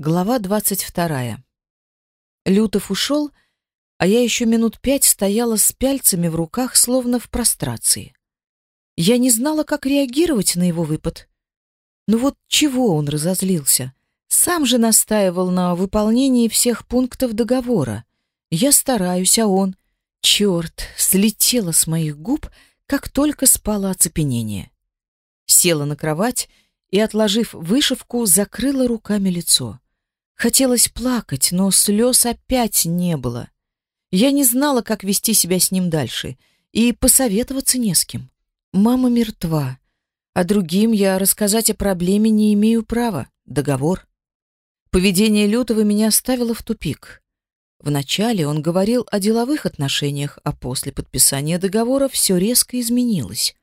Глава двадцать вторая. Лютов ушел, а я еще минут пять стояла с пяльцами в руках, словно в прострации. Я не знала, как реагировать на его выпад. Ну вот чего он разозлился? Сам же настаивал на выполнении всех пунктов договора. Я стараюсь, а он... Черт, слетело с моих губ, как только спало оцепенение. Села на кровать и, отложив вышивку, закрыла руками лицо. Хотелось плакать, но слез опять не было. Я не знала, как вести себя с ним дальше, и посоветоваться не с кем. Мама мертва, а другим я рассказать о проблеме не имею права. Договор. Поведение Лютого меня ставило в тупик. Вначале он говорил о деловых отношениях, а после подписания договора все резко изменилось.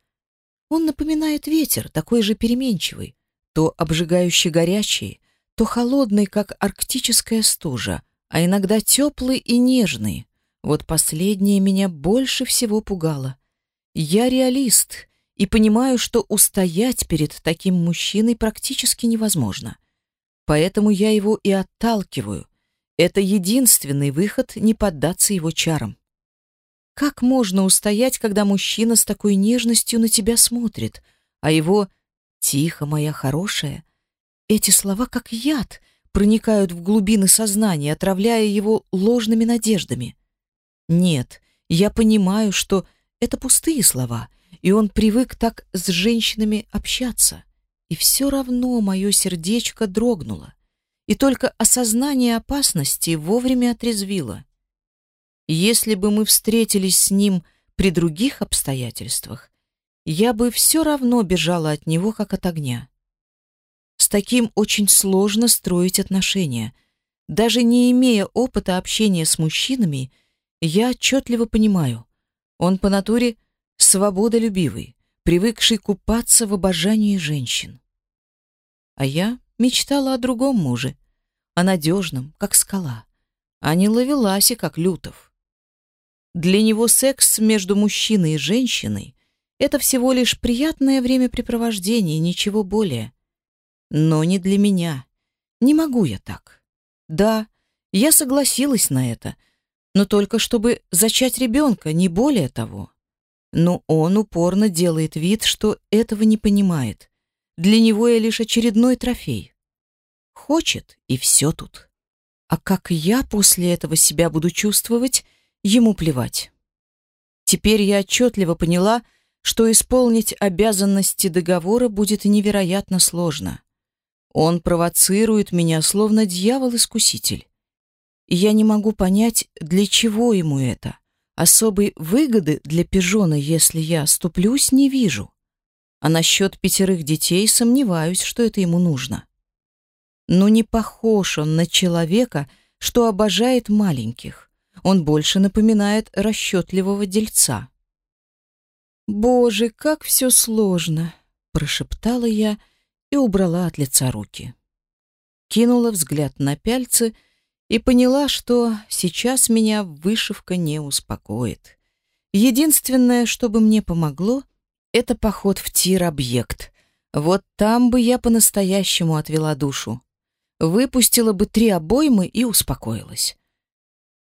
Он напоминает ветер, такой же переменчивый, то обжигающе горячий, то холодный, как арктическая стужа, а иногда теплый и нежный. Вот последнее меня больше всего пугало. Я реалист и понимаю, что устоять перед таким мужчиной практически невозможно. Поэтому я его и отталкиваю. Это единственный выход не поддаться его чарам. Как можно устоять, когда мужчина с такой нежностью на тебя смотрит, а его «тихо, моя хорошая» Эти слова, как яд, проникают в глубины сознания, отравляя его ложными надеждами. Нет, я понимаю, что это пустые слова, и он привык так с женщинами общаться. И все равно мое сердечко дрогнуло, и только осознание опасности вовремя отрезвило. Если бы мы встретились с ним при других обстоятельствах, я бы все равно бежала от него, как от огня. С таким очень сложно строить отношения. Даже не имея опыта общения с мужчинами, я отчетливо понимаю, он по натуре свободолюбивый, привыкший купаться в обожании женщин. А я мечтала о другом муже, о надежном, как скала, а не ловеласе, как Лютов. Для него секс между мужчиной и женщиной — это всего лишь приятное времяпрепровождение, ничего более. Но не для меня. Не могу я так. Да, я согласилась на это, но только чтобы зачать ребенка, не более того. Но он упорно делает вид, что этого не понимает. Для него я лишь очередной трофей. Хочет, и все тут. А как я после этого себя буду чувствовать, ему плевать. Теперь я отчетливо поняла, что исполнить обязанности договора будет невероятно сложно. Он провоцирует меня, словно дьявол-искуситель. Я не могу понять, для чего ему это. Особой выгоды для пижона, если я ступлюсь, не вижу. А насчет пятерых детей сомневаюсь, что это ему нужно. Но не похож он на человека, что обожает маленьких. Он больше напоминает расчетливого дельца. «Боже, как все сложно!» — прошептала я, — и убрала от лица руки. Кинула взгляд на пяльцы и поняла, что сейчас меня вышивка не успокоит. Единственное, что бы мне помогло, это поход в тир-объект. Вот там бы я по-настоящему отвела душу. Выпустила бы три обоймы и успокоилась.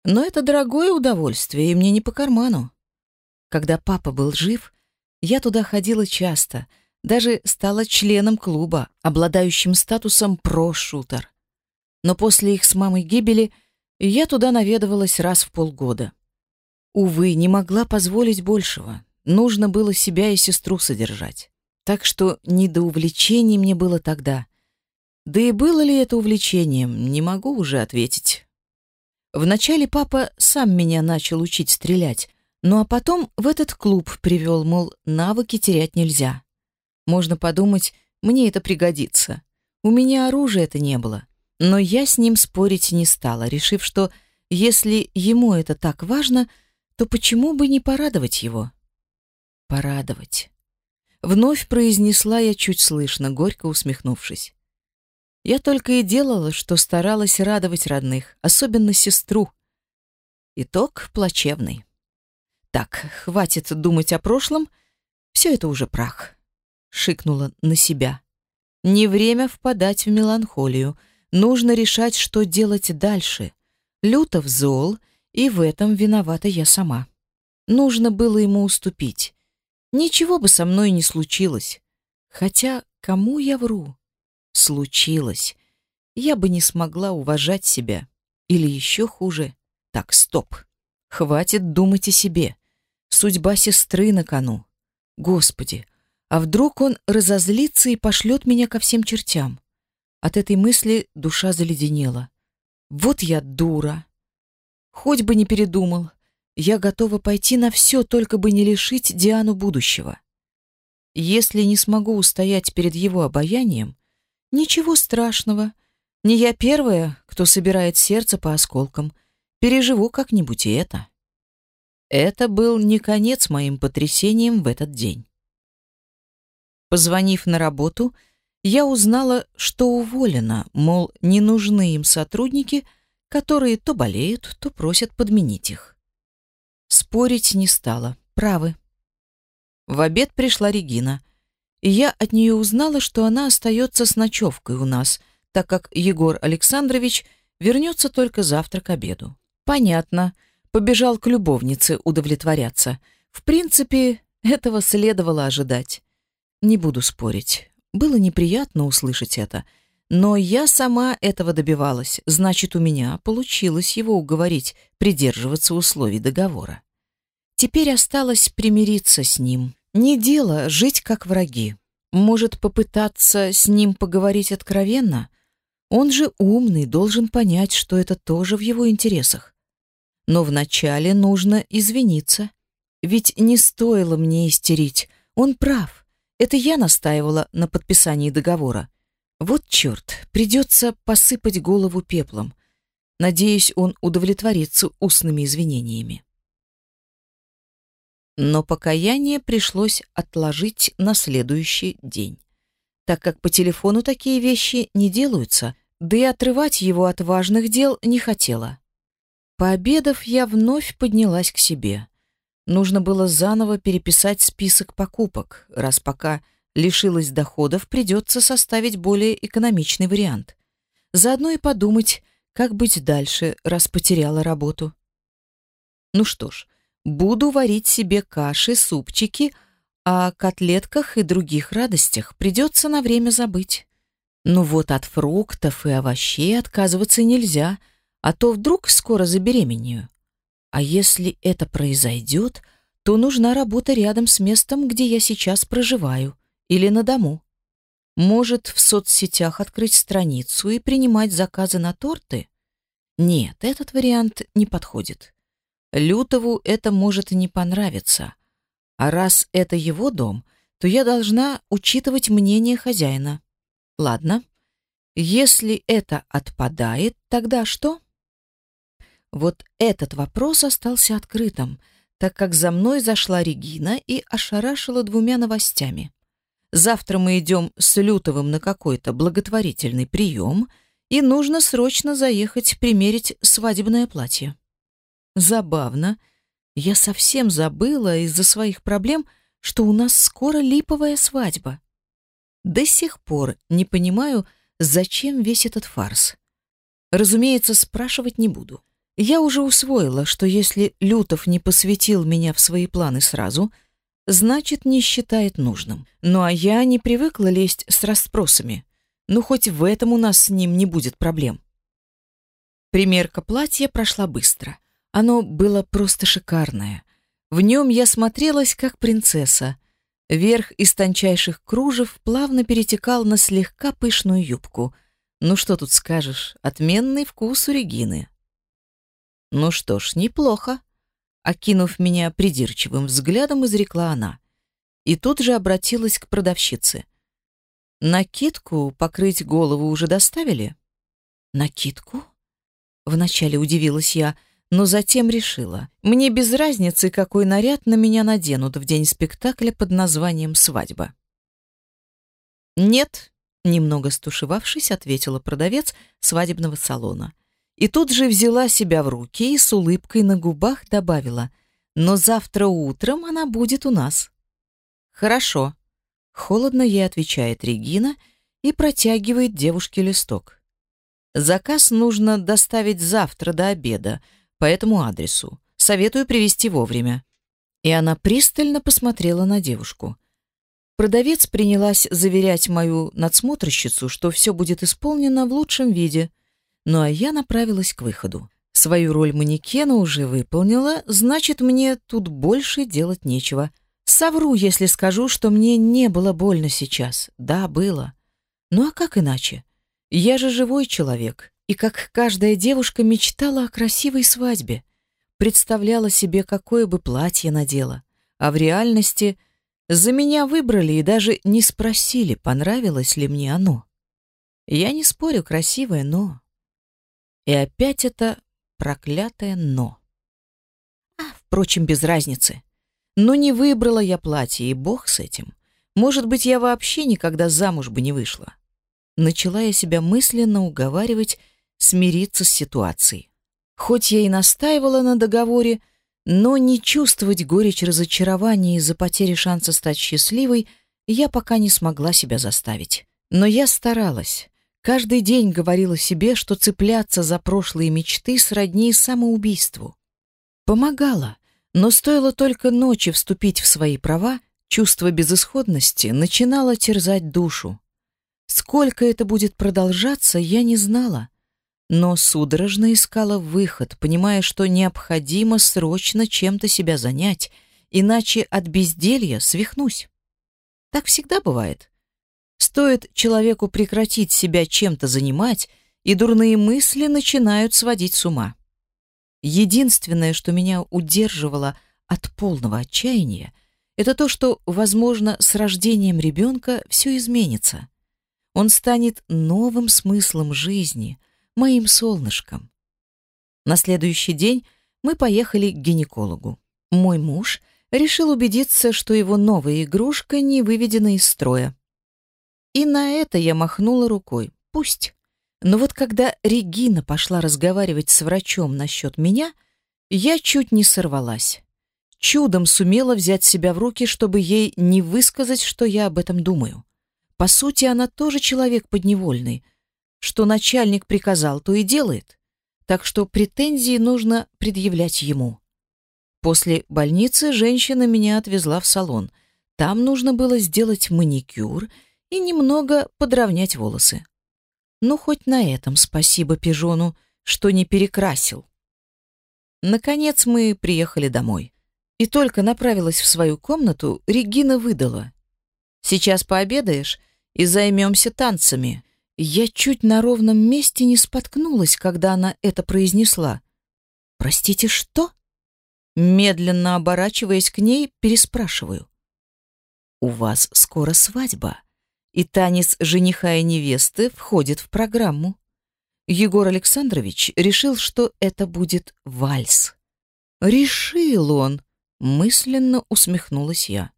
Но это дорогое удовольствие, и мне не по карману. Когда папа был жив, я туда ходила часто — даже стала членом клуба, обладающим статусом про-шутер. Но после их с мамой гибели я туда наведывалась раз в полгода. Увы, не могла позволить большего. Нужно было себя и сестру содержать. Так что не до увлечений мне было тогда. Да и было ли это увлечением, не могу уже ответить. Вначале папа сам меня начал учить стрелять, ну а потом в этот клуб привел, мол, навыки терять нельзя. Можно подумать, мне это пригодится. У меня оружия-то не было. Но я с ним спорить не стала, решив, что если ему это так важно, то почему бы не порадовать его? Порадовать. Вновь произнесла я чуть слышно, горько усмехнувшись. Я только и делала, что старалась радовать родных, особенно сестру. Итог плачевный. Так, хватит думать о прошлом, все это уже прах шикнула на себя. Не время впадать в меланхолию. Нужно решать, что делать дальше. Лютов зол, и в этом виновата я сама. Нужно было ему уступить. Ничего бы со мной не случилось. Хотя кому я вру? Случилось. Я бы не смогла уважать себя. Или еще хуже. Так, стоп. Хватит думать о себе. Судьба сестры на кону. Господи, а вдруг он разозлится и пошлет меня ко всем чертям? От этой мысли душа заледенела. Вот я дура. Хоть бы не передумал. Я готова пойти на все, только бы не лишить Диану будущего. Если не смогу устоять перед его обаянием, ничего страшного. Не я первая, кто собирает сердце по осколкам. Переживу как-нибудь и это. Это был не конец моим потрясениям в этот день. Позвонив на работу, я узнала, что уволена, мол, не нужны им сотрудники, которые то болеют, то просят подменить их. Спорить не стала, правы. В обед пришла Регина, и я от нее узнала, что она остается с ночевкой у нас, так как Егор Александрович вернется только завтра к обеду. Понятно, побежал к любовнице удовлетворяться. В принципе, этого следовало ожидать. Не буду спорить. Было неприятно услышать это, но я сама этого добивалась, значит, у меня получилось его уговорить придерживаться условий договора. Теперь осталось примириться с ним. Не дело жить как враги. Может, попытаться с ним поговорить откровенно? Он же умный, должен понять, что это тоже в его интересах. Но вначале нужно извиниться. Ведь не стоило мне истерить. Он прав. Это я настаивала на подписании договора. Вот черт, придется посыпать голову пеплом. Надеюсь, он удовлетворится устными извинениями. Но покаяние пришлось отложить на следующий день, так как по телефону такие вещи не делаются, да и отрывать его от важных дел не хотела. Пообедав, я вновь поднялась к себе. Нужно было заново переписать список покупок, раз пока лишилась доходов, придется составить более экономичный вариант. Заодно и подумать, как быть дальше, раз потеряла работу. Ну что ж, буду варить себе каши, супчики, а о котлетках и других радостях придется на время забыть. Ну вот от фруктов и овощей отказываться нельзя, а то вдруг скоро забеременею. А если это произойдет, то нужна работа рядом с местом, где я сейчас проживаю, или на дому. Может, в соцсетях открыть страницу и принимать заказы на торты? Нет, этот вариант не подходит. Лютову это может не понравиться. А раз это его дом, то я должна учитывать мнение хозяина. Ладно. Если это отпадает, тогда что? Вот этот вопрос остался открытым, так как за мной зашла Регина и ошарашила двумя новостями. Завтра мы идем с Лютовым на какой-то благотворительный прием, и нужно срочно заехать примерить свадебное платье. Забавно. Я совсем забыла из-за своих проблем, что у нас скоро липовая свадьба. До сих пор не понимаю, зачем весь этот фарс. Разумеется, спрашивать не буду. Я уже усвоила, что если Лютов не посвятил меня в свои планы сразу, значит, не считает нужным. Ну а я не привыкла лезть с расспросами. Ну хоть в этом у нас с ним не будет проблем. Примерка платья прошла быстро. Оно было просто шикарное. В нем я смотрелась как принцесса. Верх из тончайших кружев плавно перетекал на слегка пышную юбку. Ну что тут скажешь, отменный вкус у Регины. Ну что ж, неплохо. Окинув меня придирчивым взглядом, изрекла она. И тут же обратилась к продавщице. Накидку покрыть голову уже доставили? Накидку? Вначале удивилась я, но затем решила. Мне без разницы, какой наряд на меня наденут в день спектакля под названием «Свадьба». «Нет», — немного стушевавшись, ответила продавец свадебного салона. И тут же взяла себя в руки и с улыбкой на губах добавила, «Но завтра утром она будет у нас». «Хорошо», — холодно ей отвечает Регина и протягивает девушке листок. Заказ нужно доставить завтра до обеда по этому адресу. Советую привезти вовремя». И она пристально посмотрела на девушку. Продавец принялась заверять мою надсмотрщицу, что все будет исполнено в лучшем виде. Ну а я направилась к выходу. Свою роль манекена уже выполнила, значит, мне тут больше делать нечего. Совру, если скажу, что мне не было больно сейчас. Да, было. Ну а как иначе? Я же живой человек, и как каждая девушка мечтала о красивой свадьбе. Представляла себе, какое бы платье надела. А в реальности за меня выбрали и даже не спросили, понравилось ли мне оно. Я не спорю, красивое, но... И опять это проклятое «но». А, впрочем, без разницы. Но не выбрала я платье, и бог с этим. Может быть, я вообще никогда замуж бы не вышла. Начала я себя мысленно уговаривать смириться с ситуацией. Хоть я и настаивала на договоре, но не чувствовать горечь разочарования из-за потери шанса стать счастливой я пока не смогла себя заставить. Но я старалась. Каждый день говорила себе, что цепляться за прошлые мечты сродни самоубийству. Помогала, но стоило только ночи вступить в свои права, чувство безысходности начинало терзать душу. Сколько это будет продолжаться, я не знала но судорожно искала выход, понимая, что необходимо срочно чем-то себя занять, иначе от безделья свихнусь. Так всегда бывает. Стоит человеку прекратить себя чем-то занимать, и дурные мысли начинают сводить с ума. Единственное, что меня удерживало от полного отчаяния, это то, что, возможно, с рождением ребенка все изменится. Он станет новым смыслом жизни, моим солнышком. На следующий день мы поехали к гинекологу. Мой муж решил убедиться, что его новая игрушка не выведена из строя. И на это я махнула рукой. Пусть. Но вот когда Регина пошла разговаривать с врачом насчет меня, я чуть не сорвалась. Чудом сумела взять себя в руки, чтобы ей не высказать, что я об этом думаю. По сути, она тоже человек подневольный — что начальник приказал, то и делает. Так что претензии нужно предъявлять ему. После больницы женщина меня отвезла в салон. Там нужно было сделать маникюр и немного подровнять волосы. Ну, хоть на этом спасибо пижону, что не перекрасил. Наконец мы приехали домой. И только направилась в свою комнату, Регина выдала. «Сейчас пообедаешь и займемся танцами. Я чуть на ровном месте не споткнулась, когда она это произнесла. «Простите, что?» Медленно оборачиваясь к ней, переспрашиваю. «У вас скоро свадьба, и танец жениха и невесты входит в программу. Егор Александрович решил, что это будет вальс». «Решил он!» — мысленно усмехнулась я.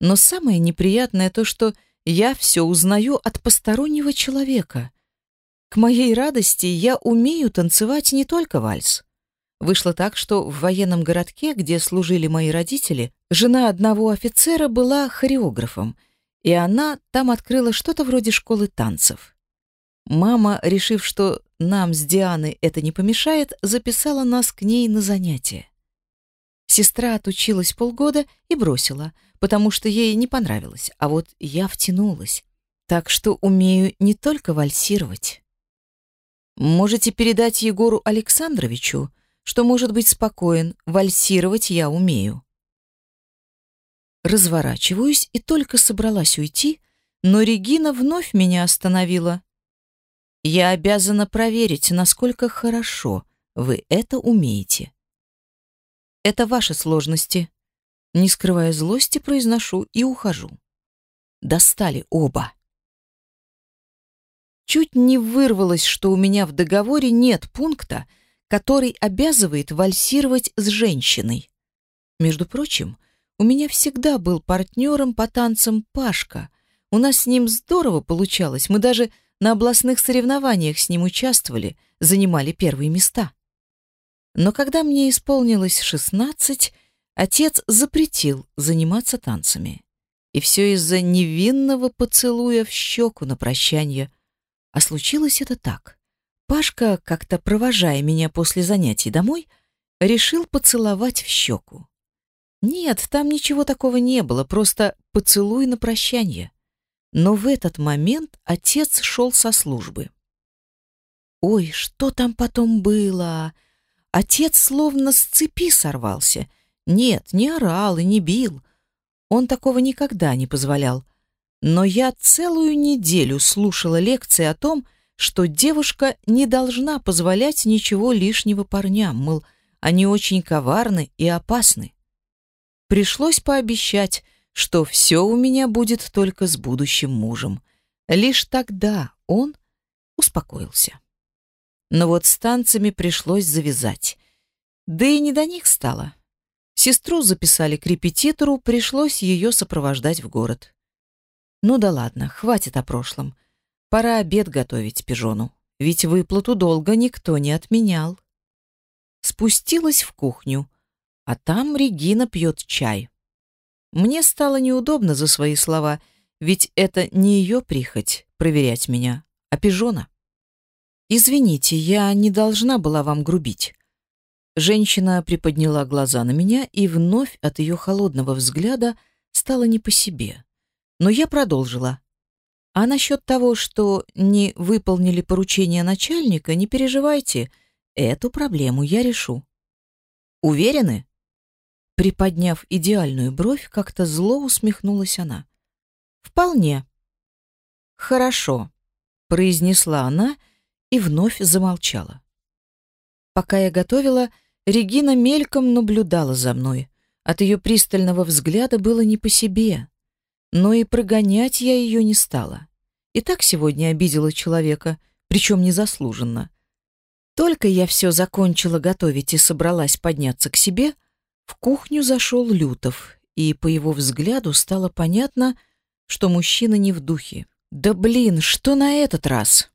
Но самое неприятное то, что я все узнаю от постороннего человека. К моей радости я умею танцевать не только вальс. Вышло так, что в военном городке, где служили мои родители, жена одного офицера была хореографом, и она там открыла что-то вроде школы танцев. Мама, решив, что нам с Дианой это не помешает, записала нас к ней на занятия. Сестра отучилась полгода и бросила, потому что ей не понравилось, а вот я втянулась. Так что умею не только вальсировать. Можете передать Егору Александровичу, что может быть спокоен, вальсировать я умею. Разворачиваюсь и только собралась уйти, но Регина вновь меня остановила. Я обязана проверить, насколько хорошо вы это умеете. Это ваши сложности. Не скрывая злости, произношу и ухожу. Достали оба. Чуть не вырвалось, что у меня в договоре нет пункта, который обязывает вальсировать с женщиной. Между прочим, у меня всегда был партнером по танцам Пашка. У нас с ним здорово получалось. Мы даже на областных соревнованиях с ним участвовали, занимали первые места. Но когда мне исполнилось шестнадцать, отец запретил заниматься танцами. И все из-за невинного поцелуя в щеку на прощание. А случилось это так. Пашка, как-то провожая меня после занятий домой, решил поцеловать в щеку. Нет, там ничего такого не было, просто поцелуй на прощание. Но в этот момент отец шел со службы. Ой, что там потом было? Отец словно с цепи сорвался. Нет, не орал и не бил. Он такого никогда не позволял. Но я целую неделю слушала лекции о том, что девушка не должна позволять ничего лишнего парням, мол, они очень коварны и опасны. Пришлось пообещать, что все у меня будет только с будущим мужем. Лишь тогда он успокоился. Но вот с танцами пришлось завязать. Да и не до них стало. Сестру записали к репетитору, пришлось ее сопровождать в город. Ну да ладно, хватит о прошлом. Пора обед готовить пижону, ведь выплату долга никто не отменял. Спустилась в кухню, а там Регина пьет чай. Мне стало неудобно за свои слова, ведь это не ее прихоть проверять меня, а пижона. Извините, я не должна была вам грубить. Женщина приподняла глаза на меня, и вновь от ее холодного взгляда стало не по себе. Но я продолжила. А насчет того, что не выполнили поручение начальника, не переживайте, эту проблему я решу. Уверены? Приподняв идеальную бровь, как-то зло усмехнулась она. Вполне. Хорошо, произнесла она и вновь замолчала. Пока я готовила, Регина мельком наблюдала за мной. От ее пристального взгляда было не по себе. Но и прогонять я ее не стала. И так сегодня обидела человека, причем незаслуженно. Только я все закончила готовить и собралась подняться к себе, в кухню зашел Лютов, и по его взгляду стало понятно, что мужчина не в духе. «Да блин, что на этот раз?»